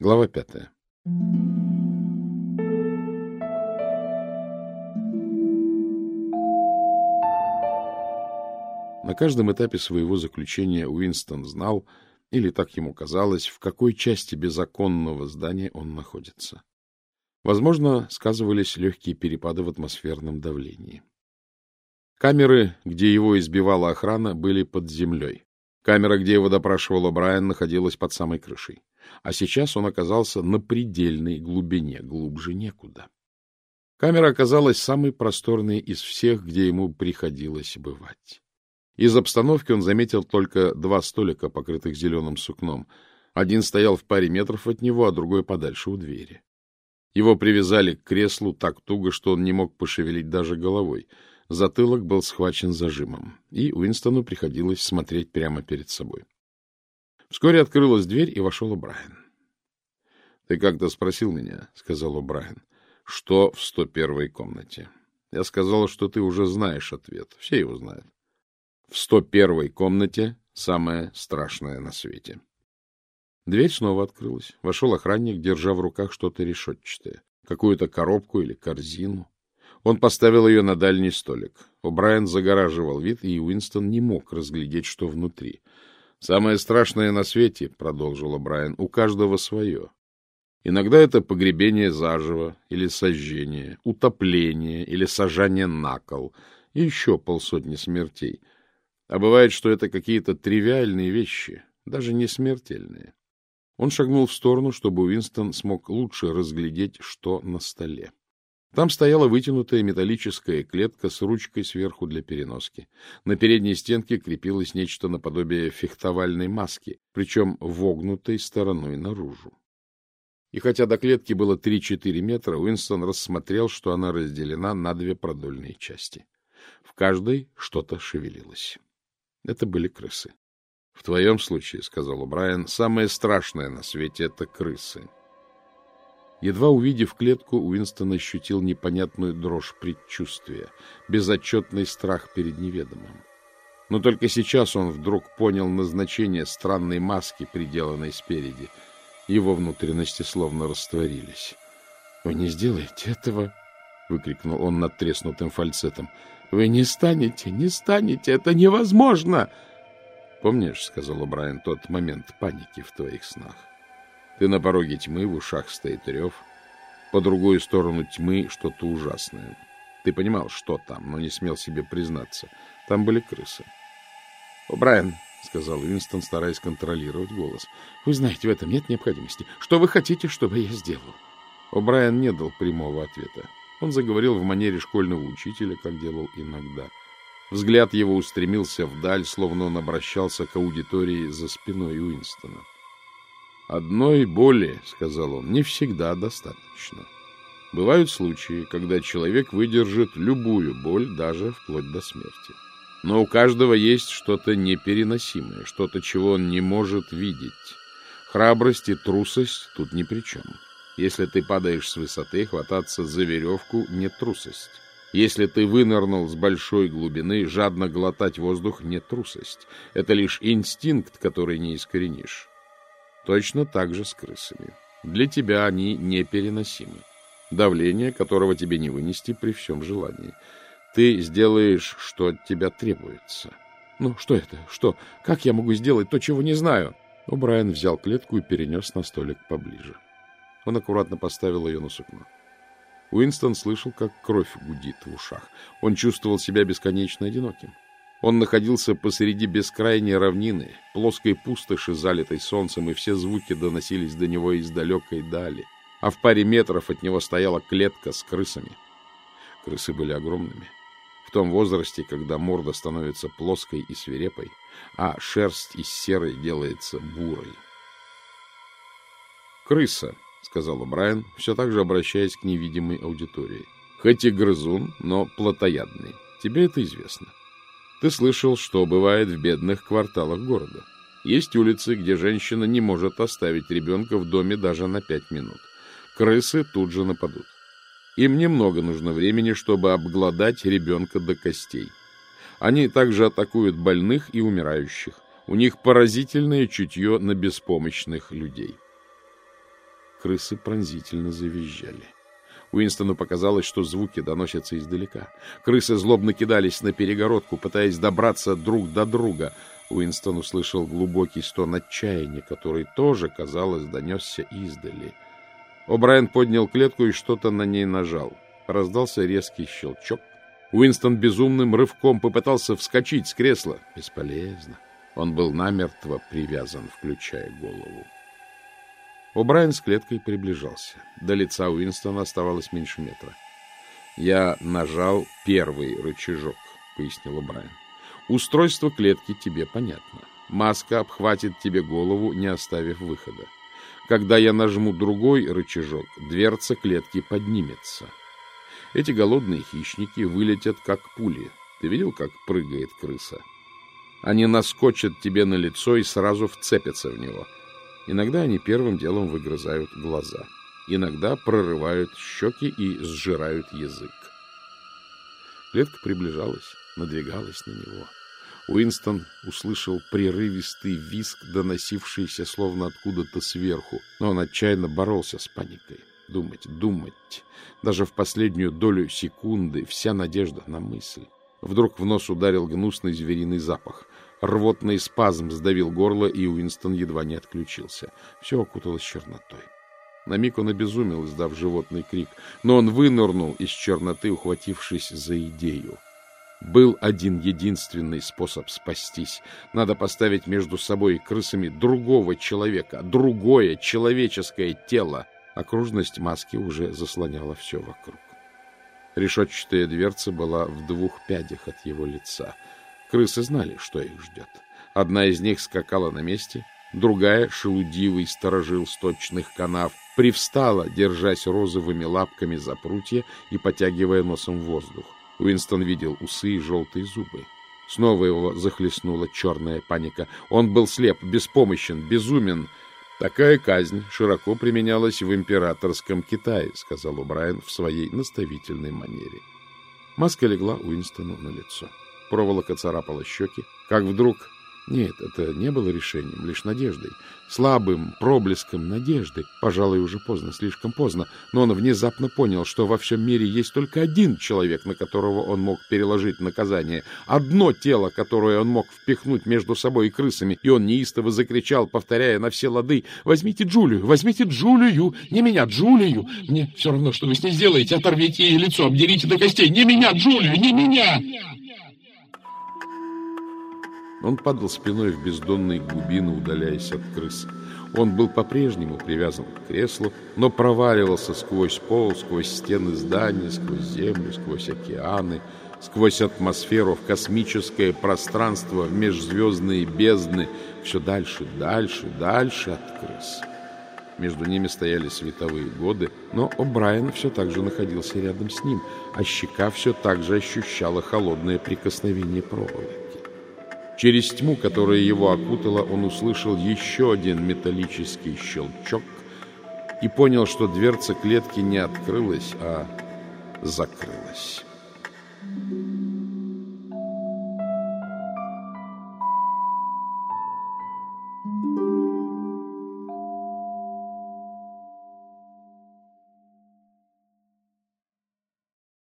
Глава пятая. На каждом этапе своего заключения Уинстон знал, или так ему казалось, в какой части беззаконного здания он находится. Возможно, сказывались легкие перепады в атмосферном давлении. Камеры, где его избивала охрана, были под землей. Камера, где его допрашивал Брайан, находилась под самой крышей а сейчас он оказался на предельной глубине, глубже некуда. Камера оказалась самой просторной из всех, где ему приходилось бывать. Из обстановки он заметил только два столика, покрытых зеленым сукном. Один стоял в паре метров от него, а другой подальше у двери. Его привязали к креслу так туго, что он не мог пошевелить даже головой. Затылок был схвачен зажимом, и Уинстону приходилось смотреть прямо перед собой. Вскоре открылась дверь, и вошел Брайан. — Ты как-то спросил меня, — сказал Брайан, — что в 101-й комнате. Я сказал, что ты уже знаешь ответ. Все его знают. В 101-й комнате самое страшное на свете. Дверь снова открылась. Вошел охранник, держа в руках что-то решетчатое, какую-то коробку или корзину. Он поставил ее на дальний столик. О'Брайен загораживал вид, и Уинстон не мог разглядеть, что внутри —— Самое страшное на свете, — продолжила Брайан, — у каждого свое. Иногда это погребение заживо или сожжение, утопление или сажание на кол, и еще полсотни смертей. А бывает, что это какие-то тривиальные вещи, даже не смертельные. Он шагнул в сторону, чтобы Уинстон смог лучше разглядеть, что на столе. Там стояла вытянутая металлическая клетка с ручкой сверху для переноски. На передней стенке крепилось нечто наподобие фехтовальной маски, причем вогнутой стороной наружу. И хотя до клетки было 3-4 метра, Уинстон рассмотрел, что она разделена на две продольные части. В каждой что-то шевелилось. Это были крысы. — В твоем случае, — сказал Брайан, — самое страшное на свете — это крысы. Едва увидев клетку, Уинстон ощутил непонятную дрожь предчувствия, безотчетный страх перед неведомым. Но только сейчас он вдруг понял назначение странной маски, приделанной спереди. Его внутренности словно растворились. — Вы не сделаете этого! — выкрикнул он над треснутым фальцетом. — Вы не станете, не станете! Это невозможно! — Помнишь, — сказал Брайан, — тот момент паники в твоих снах? Ты на пороге тьмы, в ушах стоит рев. По другую сторону тьмы что-то ужасное. Ты понимал, что там, но не смел себе признаться. Там были крысы. — О, Брайан, — сказал Уинстон, стараясь контролировать голос, — вы знаете, в этом нет необходимости. Что вы хотите, чтобы я сделал? О, Брайан не дал прямого ответа. Он заговорил в манере школьного учителя, как делал иногда. Взгляд его устремился вдаль, словно он обращался к аудитории за спиной Уинстона. — Одной боли, — сказал он, — не всегда достаточно. Бывают случаи, когда человек выдержит любую боль, даже вплоть до смерти. Но у каждого есть что-то непереносимое, что-то, чего он не может видеть. Храбрость и трусость тут ни при чем. Если ты падаешь с высоты, хвататься за веревку — не трусость. Если ты вынырнул с большой глубины, жадно глотать воздух — не трусость. Это лишь инстинкт, который не искоренишь. Точно так же с крысами. Для тебя они непереносимы. Давление, которого тебе не вынести при всем желании. Ты сделаешь, что от тебя требуется. Ну, что это? Что? Как я могу сделать то, чего не знаю? Но Брайан взял клетку и перенес на столик поближе. Он аккуратно поставил ее на сукно. Уинстон слышал, как кровь гудит в ушах. Он чувствовал себя бесконечно одиноким. Он находился посреди бескрайней равнины, плоской пустоши, залитой солнцем, и все звуки доносились до него из далекой дали. А в паре метров от него стояла клетка с крысами. Крысы были огромными. В том возрасте, когда морда становится плоской и свирепой, а шерсть из серой делается бурой. «Крыса», — сказал Брайан, все так же обращаясь к невидимой аудитории. «Хоть и грызун, но плотоядный. Тебе это известно. Ты слышал, что бывает в бедных кварталах города. Есть улицы, где женщина не может оставить ребенка в доме даже на пять минут. Крысы тут же нападут. Им немного нужно времени, чтобы обглодать ребенка до костей. Они также атакуют больных и умирающих. У них поразительное чутье на беспомощных людей. крысы пронзительно завизжали. Уинстону показалось, что звуки доносятся издалека. Крысы злобно кидались на перегородку, пытаясь добраться друг до друга. Уинстон услышал глубокий стон отчаяния, который тоже, казалось, донесся издали. О'Брайен поднял клетку и что-то на ней нажал. Раздался резкий щелчок. Уинстон безумным рывком попытался вскочить с кресла. Бесполезно. Он был намертво привязан, включая голову. О'Брайен с клеткой приближался. До лица Уинстона оставалось меньше метра. «Я нажал первый рычажок», — пояснил О'Брайен. «Устройство клетки тебе понятно. Маска обхватит тебе голову, не оставив выхода. Когда я нажму другой рычажок, дверца клетки поднимется. Эти голодные хищники вылетят, как пули. Ты видел, как прыгает крыса? Они наскочат тебе на лицо и сразу вцепятся в него. Иногда они первым делом выгрызают глаза. Иногда прорывают щеки и сжирают язык. Клетка приближалась, надвигалась на него. Уинстон услышал прерывистый визг, доносившийся словно откуда-то сверху, но он отчаянно боролся с паникой. Думать, думать. Даже в последнюю долю секунды вся надежда на мысль. Вдруг в нос ударил гнусный звериный запах. Рвотный спазм сдавил горло, и Уинстон едва не отключился. Все окуталось чернотой. На миг он обезумел, издав животный крик, но он вынырнул из черноты, ухватившись за идею. Был один единственный способ спастись. Надо поставить между собой и крысами другого человека, другое человеческое тело. Окружность маски уже заслоняла все вокруг. Решетчатая дверца была в двух пядях от его лица. Крысы знали, что их ждет. Одна из них скакала на месте, другая, шелудивый сторожил сточных канав, привстала, держась розовыми лапками за прутья и потягивая носом воздух. Уинстон видел усы и желтые зубы. Снова его захлестнула черная паника. Он был слеп, беспомощен, безумен. Такая казнь широко применялась в императорском Китае, сказал О'Брайен в своей наставительной манере. Маска легла Уинстону на лицо. Проволока царапала щеки, как вдруг нет, это не было решением, лишь надеждой. Слабым проблеском надежды. Пожалуй, уже поздно, слишком поздно. Но он внезапно понял, что во всем мире есть только один человек, на которого он мог переложить наказание. Одно тело, которое он мог впихнуть между собой и крысами. И он неистово закричал, повторяя на все лады, «Возьмите Джулию! Возьмите Джулию! Не меня, Джулию! Мне все равно, что вы с ней сделаете. Оторвите ей лицо, обдерите до костей! Не меня, Джулию! Не меня!» Он падал спиной в бездонные глубины, удаляясь от крысы. Он был по-прежнему привязан к креслу, но проваливался сквозь пол, сквозь стены здания, сквозь землю, сквозь океаны, сквозь атмосферу в космическое пространство, в межзвездные бездны, все дальше, дальше, дальше от крыс. Между ними стояли световые годы, но О'Брайен все так же находился рядом с ним, а щека все так же ощущала холодное прикосновение проволоки. Через тьму, которая его окутала, он услышал еще один металлический щелчок и понял, что дверца клетки не открылась, а закрылась.